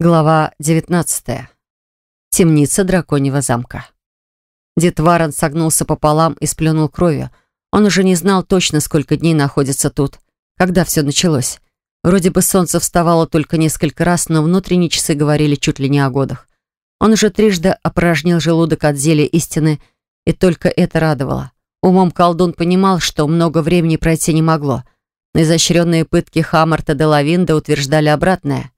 Глава 19. Темница драконьего замка. Дед Варон согнулся пополам и сплюнул кровью. Он уже не знал точно, сколько дней находится тут. Когда все началось. Вроде бы солнце вставало только несколько раз, но внутренние часы говорили чуть ли не о годах. Он уже трижды опорожнил желудок от зелья истины, и только это радовало. Умом колдун понимал, что много времени пройти не могло. Но изощренные пытки Хаммарта де Лавинда утверждали обратное.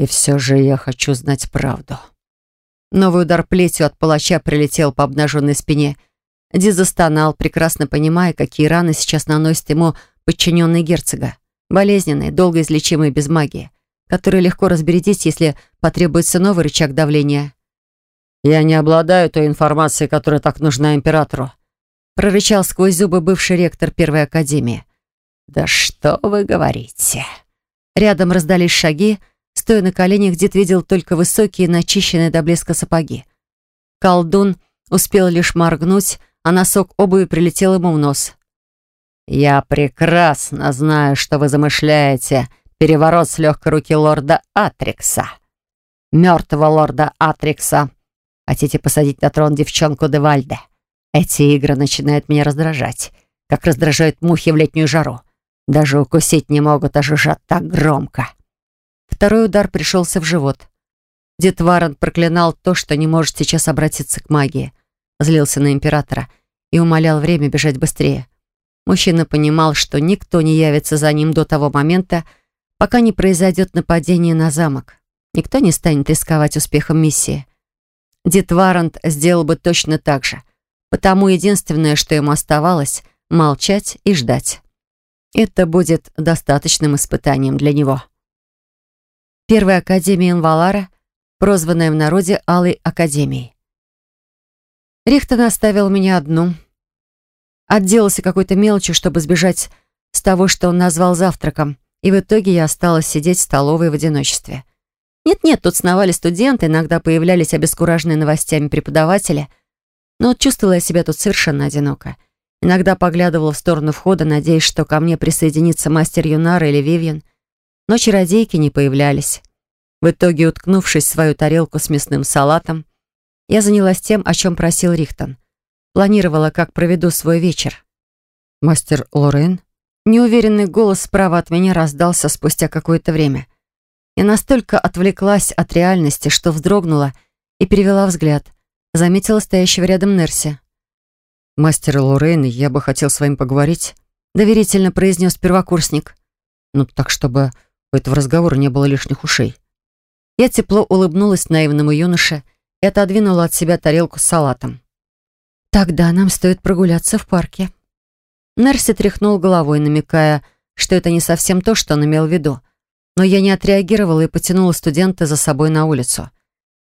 И все же я хочу знать правду. Новый удар плетью от палача прилетел по обнаженной спине. Ди застонал, прекрасно понимая, какие раны сейчас наносит ему подчиненный герцога. Болезненные, долго излечимые без магии, которые легко разбередить, если потребуется новый рычаг давления. «Я не обладаю той информацией, которая так нужна императору», прорычал сквозь зубы бывший ректор Первой Академии. «Да что вы говорите?» Рядом раздались шаги, Стоя на коленях, дед видел только высокие, начищенные до блеска сапоги. Колдун успел лишь моргнуть, а носок обуви прилетел ему в нос. «Я прекрасно знаю, что вы замышляете. Переворот с легкой руки лорда Атрикса. Мертвого лорда Атрикса. Хотите посадить на трон девчонку Девальде? Эти игры начинают меня раздражать, как раздражают мухи в летнюю жару. Даже укусить не могут, а жужжат так громко. Второй удар пришелся в живот. Дед Варон проклинал то, что не может сейчас обратиться к магии. Злился на императора и умолял время бежать быстрее. Мужчина понимал, что никто не явится за ним до того момента, пока не произойдет нападение на замок. Никто не станет рисковать успехом миссии. Дед Варант сделал бы точно так же. Потому единственное, что ему оставалось — молчать и ждать. Это будет достаточным испытанием для него. Первая академия Инвалара, прозванная в народе Алой Академией. Рихтон оставил меня одну. Отделался какой-то мелочью, чтобы сбежать с того, что он назвал завтраком, и в итоге я осталась сидеть в столовой в одиночестве. Нет-нет, тут сновали студенты, иногда появлялись обескураженные новостями преподаватели, но чувствовала я себя тут совершенно одиноко. Иногда поглядывала в сторону входа, надеясь, что ко мне присоединится мастер Юнара или Вивьен но чародейки не появлялись. В итоге, уткнувшись в свою тарелку с мясным салатом, я занялась тем, о чем просил Рихтон. Планировала, как проведу свой вечер. «Мастер Лорен?» Неуверенный голос справа от меня раздался спустя какое-то время. Я настолько отвлеклась от реальности, что вздрогнула и перевела взгляд. Заметила стоящего рядом Нерси. «Мастер Лорен, я бы хотел с вами поговорить», — доверительно произнес первокурсник. «Ну, так, чтобы у этого разговора не было лишних ушей. Я тепло улыбнулась наивному юноше и отодвинула от себя тарелку с салатом. «Тогда нам стоит прогуляться в парке». Нерси тряхнул головой, намекая, что это не совсем то, что он имел в виду. Но я не отреагировала и потянула студента за собой на улицу.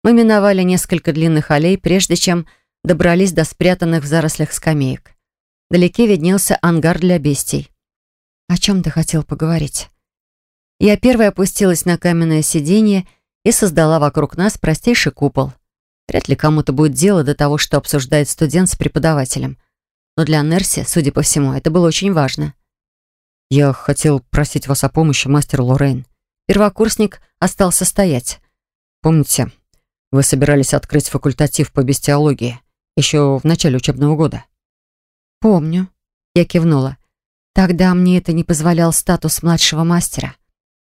Мы миновали несколько длинных аллей, прежде чем добрались до спрятанных в зарослях скамеек. Вдалеке виднелся ангар для бестий. «О чем ты хотел поговорить?» Я первой опустилась на каменное сиденье и создала вокруг нас простейший купол. Вряд ли кому-то будет дело до того, что обсуждает студент с преподавателем. Но для Нерси, судя по всему, это было очень важно. «Я хотел просить вас о помощи, мастер Лоррейн». Первокурсник остался стоять. «Помните, вы собирались открыть факультатив по бестиологии еще в начале учебного года?» «Помню», — я кивнула. «Тогда мне это не позволял статус младшего мастера».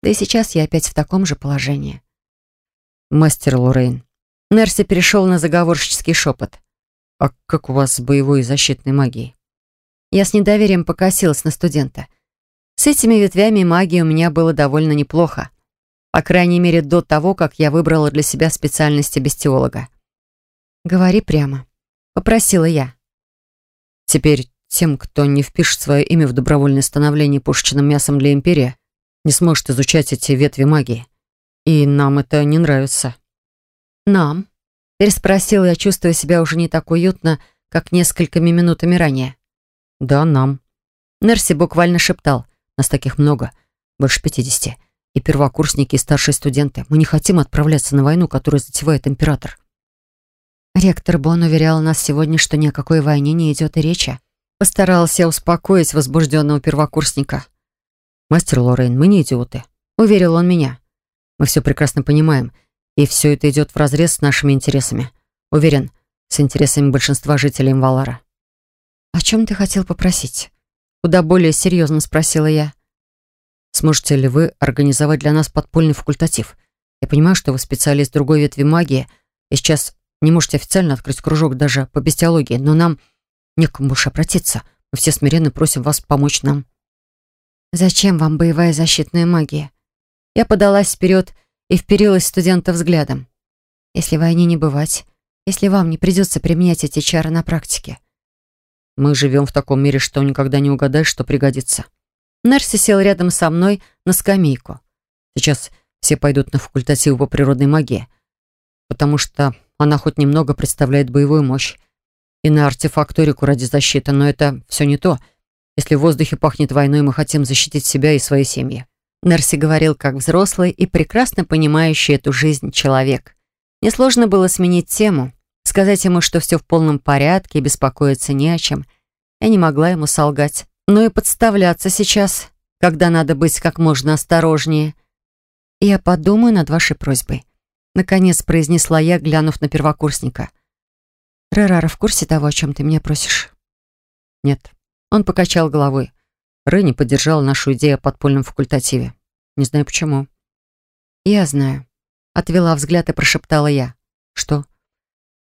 Да и сейчас я опять в таком же положении. Мастер Лорейн. Нерси перешел на заговорщический шепот. «А как у вас с боевой и защитной магией?» Я с недоверием покосилась на студента. С этими ветвями магии у меня было довольно неплохо. По крайней мере, до того, как я выбрала для себя специальность бестиолога. «Говори прямо», — попросила я. Теперь тем, кто не впишет свое имя в добровольное становление пушечным мясом для Империи, не сможет изучать эти ветви магии. И нам это не нравится». «Нам?» — переспросила я, чувствуя себя уже не так уютно, как несколькими минутами ранее. «Да, нам». Нерси буквально шептал. «Нас таких много, больше пятидесяти. И первокурсники, и старшие студенты. Мы не хотим отправляться на войну, которую затевает император». Ректор Бон уверял нас сегодня, что ни о какой войне не идет и речи. Постарался успокоить возбужденного первокурсника. «Мастер Лоррейн, мы не идиоты», — уверил он меня. Мы все прекрасно понимаем, и все это идет вразрез с нашими интересами. Уверен, с интересами большинства жителей Имвалара. «О чем ты хотел попросить?» Куда более серьезно спросила я. «Сможете ли вы организовать для нас подпольный факультатив? Я понимаю, что вы специалист другой ветви магии, и сейчас не можете официально открыть кружок даже по бестиологии, но нам некому больше обратиться. Мы все смиренно просим вас помочь нам». «Зачем вам боевая защитная магия?» Я подалась вперед и вперилась студента взглядом. «Если войне не бывать, если вам не придется применять эти чары на практике». «Мы живем в таком мире, что никогда не угадаешь, что пригодится». Нерси сел рядом со мной на скамейку. Сейчас все пойдут на факультативы по природной магии, потому что она хоть немного представляет боевую мощь. И на артефакторику ради защиты, но это все не то. Если в воздухе пахнет войной, мы хотим защитить себя и свои семьи. Нерси говорил как взрослый и прекрасно понимающий эту жизнь человек. Несложно было сменить тему, сказать ему, что все в полном порядке и беспокоиться не о чем. Я не могла ему солгать. Но и подставляться сейчас, когда надо быть как можно осторожнее. «Я подумаю над вашей просьбой», — наконец произнесла я, глянув на первокурсника. «Рерара в курсе того, о чем ты меня просишь?» «Нет». Он покачал головой. Ренни поддержала нашу идею о подпольном факультативе. Не знаю почему. «Я знаю», — отвела взгляд и прошептала я. «Что?»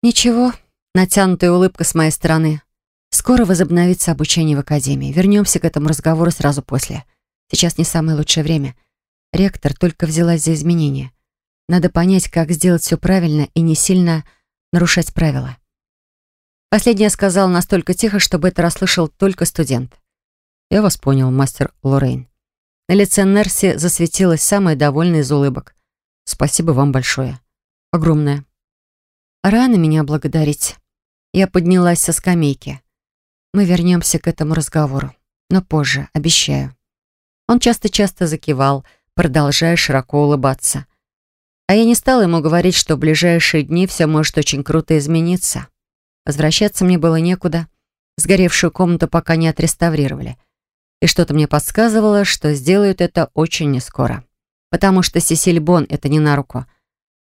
«Ничего». Натянутая улыбка с моей стороны. Скоро возобновится обучение в академии. Вернемся к этому разговору сразу после. Сейчас не самое лучшее время. Ректор только взялась за изменения. Надо понять, как сделать все правильно и не сильно нарушать правила. Последнее сказал настолько тихо, чтобы это расслышал только студент. «Я вас понял, мастер Лоррейн». На лице Нерси засветилась самая довольная из улыбок. «Спасибо вам большое. Огромное». «Рано меня благодарить». Я поднялась со скамейки. Мы вернемся к этому разговору, но позже, обещаю. Он часто-часто закивал, продолжая широко улыбаться. А я не стала ему говорить, что в ближайшие дни все может очень круто измениться. Возвращаться мне было некуда. Сгоревшую комнату пока не отреставрировали. И что-то мне подсказывало, что сделают это очень нескоро. Потому что Сесиль Бон — это не на руку.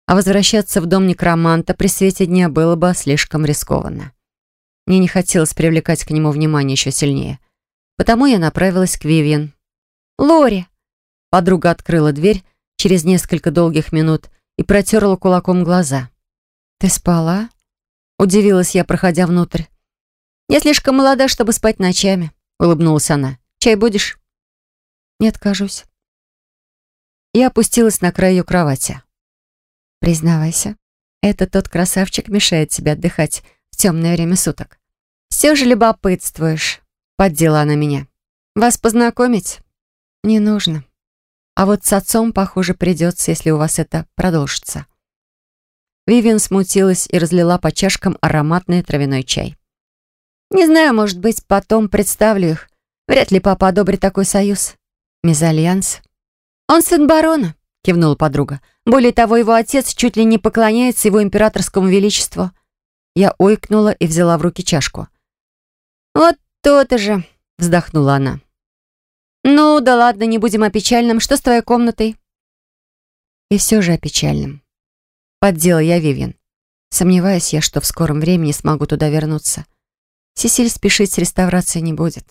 А возвращаться в дом некроманта при свете дня было бы слишком рискованно. Мне не хотелось привлекать к нему внимание еще сильнее. Потому я направилась к Вивьен. «Лори!» Подруга открыла дверь через несколько долгих минут и протерла кулаком глаза. «Ты спала?» Удивилась я, проходя внутрь. «Я слишком молода, чтобы спать ночами», — улыбнулась она. «Чай будешь?» «Не откажусь». Я опустилась на край ее кровати. «Признавайся, это тот красавчик мешает тебе отдыхать в темное время суток. Все же любопытствуешь, поддела она меня. Вас познакомить? Не нужно. А вот с отцом, похоже, придется, если у вас это продолжится. Вивиан смутилась и разлила по чашкам ароматный травяной чай. «Не знаю, может быть, потом представлю их. Вряд ли папа одобрит такой союз. Мезальянс». «Он сын барона», — кивнула подруга. «Более того, его отец чуть ли не поклоняется его императорскому величеству. Я ойкнула и взяла в руки чашку. «Вот то-то же», — вздохнула она. «Ну, да ладно, не будем о печальном. Что с твоей комнатой?» «И все же о печальном». Поддела я Вивьен. Сомневаюсь я, что в скором времени смогу туда вернуться. Сесиль спешить с реставрацией не будет.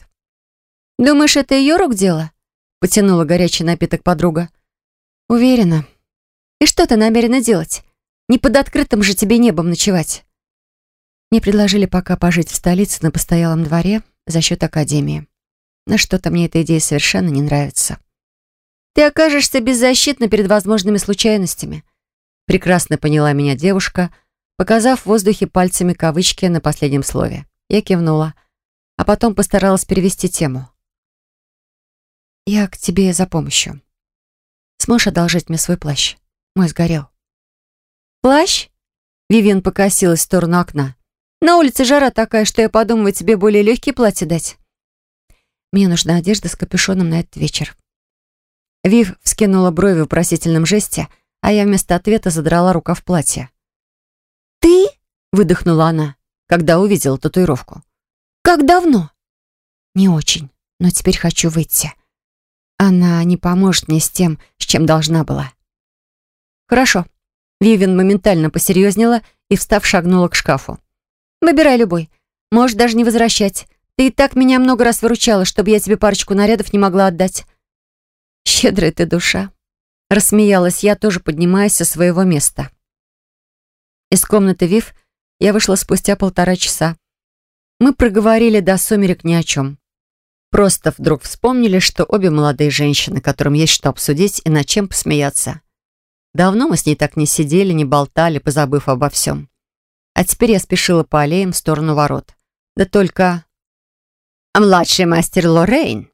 «Думаешь, это ее рук дело?» — потянула горячий напиток подруга. «Уверена. И что ты намерена делать? Не под открытым же тебе небом ночевать?» Мне предложили пока пожить в столице на постоялом дворе за счет академии. Но что-то мне эта идея совершенно не нравится. Ты окажешься беззащитна перед возможными случайностями. Прекрасно поняла меня девушка, показав в воздухе пальцами кавычки на последнем слове. Я кивнула, а потом постаралась перевести тему. «Я к тебе за помощью. Сможешь одолжить мне свой плащ? Мой сгорел». «Плащ?» Вивиан покосилась в сторону окна. На улице жара такая, что я подумываю тебе более легкие платья дать. Мне нужна одежда с капюшоном на этот вечер. Вив вскинула брови в вопросительном жесте, а я вместо ответа задрала рукав платья. «Ты?» — выдохнула она, когда увидела татуировку. «Как давно?» «Не очень, но теперь хочу выйти. Она не поможет мне с тем, с чем должна была». «Хорошо». Вивен моментально посерьезнела и, встав, шагнула к шкафу. «Выбирай любой. Можешь даже не возвращать. Ты и так меня много раз выручала, чтобы я тебе парочку нарядов не могла отдать». «Щедрая ты душа», — рассмеялась я, тоже поднимаясь со своего места. Из комнаты Вив я вышла спустя полтора часа. Мы проговорили до сумерек ни о чем. Просто вдруг вспомнили, что обе молодые женщины, которым есть что обсудить и над чем посмеяться. Давно мы с ней так не сидели, не болтали, позабыв обо всем. А теперь я спешила по аллеям в сторону ворот. Да только... А младший мастер Лоррейн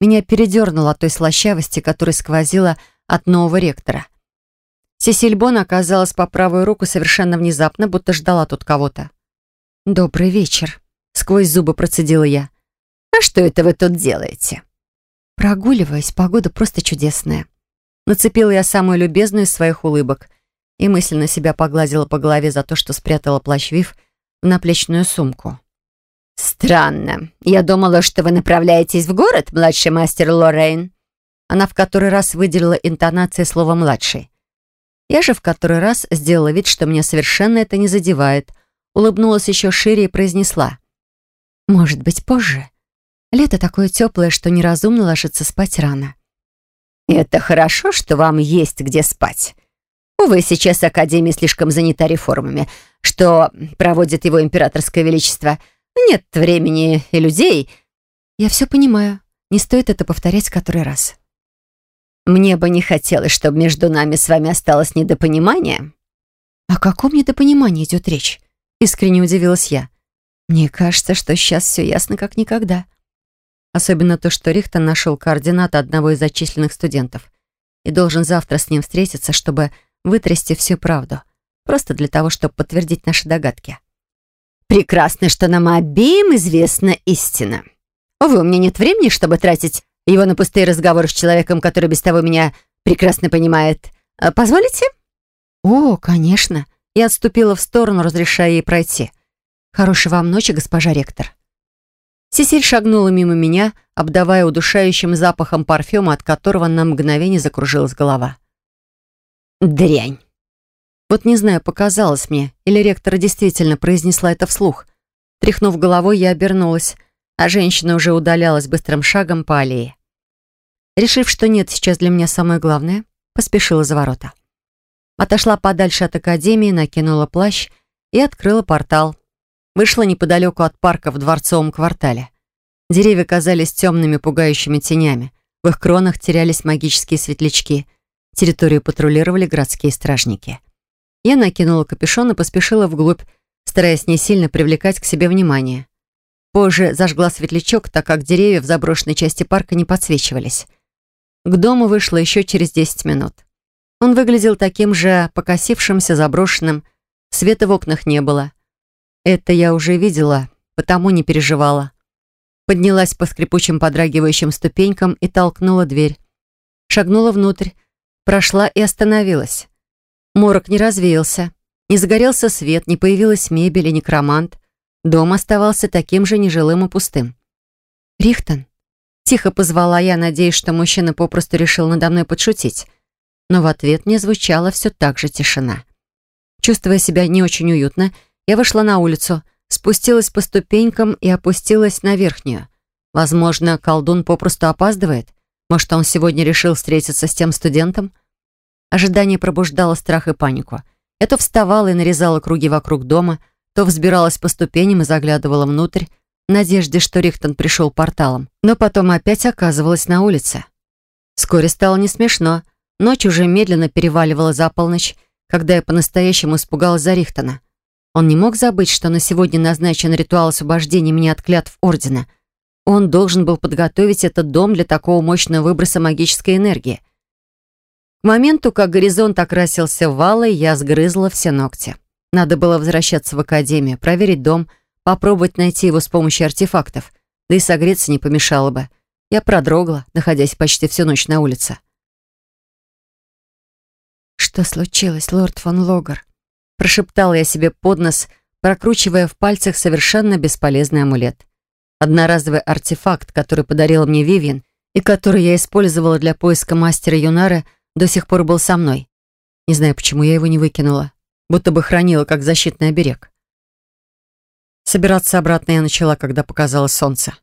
меня передернуло от той слащавости, которая сквозила от нового ректора. Сесиль Бон оказалась по правую руку совершенно внезапно, будто ждала тут кого-то. «Добрый вечер», — сквозь зубы процедила я. «А что это вы тут делаете?» Прогуливаясь, погода просто чудесная. Нацепила я самую любезную из своих улыбок и мысленно себя погладила по голове за то, что спрятала плащ Вив в наплечную сумку. «Странно. Я думала, что вы направляетесь в город, младший мастер Лоррейн». Она в который раз выделила интонацией слова «младший». Я же в который раз сделала вид, что меня совершенно это не задевает, улыбнулась еще шире и произнесла. «Может быть, позже?» Лето такое теплое, что неразумно ложиться спать рано. «Это хорошо, что вам есть где спать. Увы, сейчас Академия слишком занята реформами, что проводит его императорское величество. Нет времени и людей». «Я все понимаю. Не стоит это повторять который раз». «Мне бы не хотелось, чтобы между нами с вами осталось недопонимание». «О каком недопонимании идет речь?» Искренне удивилась я. «Мне кажется, что сейчас все ясно как никогда». Особенно то, что Рихтон нашел координаты одного из зачисленных студентов и должен завтра с ним встретиться, чтобы вытрясти всю правду. Просто для того, чтобы подтвердить наши догадки. «Прекрасно, что нам обеим известна истина. Увы, у меня нет времени, чтобы тратить его на пустые разговоры с человеком, который без того меня прекрасно понимает. А, позволите?» «О, конечно». Я отступила в сторону, разрешая ей пройти. «Хорошей вам ночи, госпожа ректор». Сесиль шагнула мимо меня, обдавая удушающим запахом парфюма, от которого на мгновение закружилась голова. «Дрянь!» Вот не знаю, показалось мне, или ректора действительно произнесла это вслух. Тряхнув головой, я обернулась, а женщина уже удалялась быстрым шагом по аллее. Решив, что нет сейчас для меня самое главное, поспешила за ворота. Отошла подальше от академии, накинула плащ и открыла портал. Вышла неподалеку от парка в дворцовом квартале. Деревья казались темными, пугающими тенями. В их кронах терялись магические светлячки. Территорию патрулировали городские стражники. Я накинула капюшон и поспешила вглубь, стараясь не сильно привлекать к себе внимание. Позже зажгла светлячок, так как деревья в заброшенной части парка не подсвечивались. К дому вышла еще через 10 минут. Он выглядел таким же покосившимся, заброшенным. Света в окнах не было. Это я уже видела, потому не переживала. Поднялась по скрипучим подрагивающим ступенькам и толкнула дверь. Шагнула внутрь, прошла и остановилась. Морок не развеялся. Не загорелся свет, не появилась мебель и некромант. Дом оставался таким же нежилым и пустым. «Рихтон?» Тихо позвала я, надеясь, что мужчина попросту решил надо мной подшутить. Но в ответ мне звучала все так же тишина. Чувствуя себя не очень уютно, я вышла на улицу, спустилась по ступенькам и опустилась на верхнюю. Возможно, колдун попросту опаздывает. Может, он сегодня решил встретиться с тем студентом? Ожидание пробуждало страх и панику. Я то вставала и нарезала круги вокруг дома, то взбиралась по ступеням и заглядывала внутрь, надежде, что Рихтон пришел порталом. Но потом опять оказывалась на улице. Вскоре стало не смешно. Ночь уже медленно переваливала за полночь, когда я по-настоящему испугалась за Рихтона. Он не мог забыть, что на сегодня назначен ритуал освобождения меня от клятв Ордена. Он должен был подготовить этот дом для такого мощного выброса магической энергии. К моменту, как горизонт окрасился в валы, я сгрызла все ногти. Надо было возвращаться в академию, проверить дом, попробовать найти его с помощью артефактов. Да и согреться не помешало бы. Я продрогла, находясь почти всю ночь на улице. «Что случилось, лорд фон Логар?» Прошептала я себе под нос, прокручивая в пальцах совершенно бесполезный амулет. Одноразовый артефакт, который подарила мне Вивьен и который я использовала для поиска мастера Юнары, до сих пор был со мной. Не знаю, почему я его не выкинула. Будто бы хранила, как защитный оберег. Собираться обратно я начала, когда показалось солнце.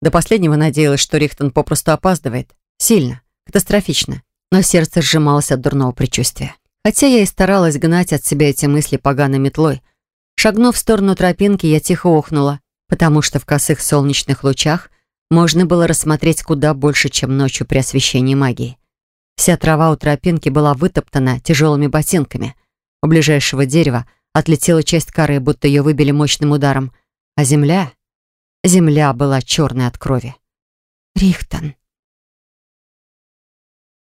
До последнего надеялась, что Рихтон попросту опаздывает. Сильно, катастрофично. Но сердце сжималось от дурного предчувствия. Хотя я и старалась гнать от себя эти мысли поганой метлой. Шагнув в сторону тропинки, я тихо охнула, потому что в косых солнечных лучах можно было рассмотреть куда больше, чем ночью при освещении магии. Вся трава у тропинки была вытоптана тяжелыми ботинками. У ближайшего дерева отлетела часть коры, будто ее выбили мощным ударом. А земля... Земля была черной от крови. «Рихтон»,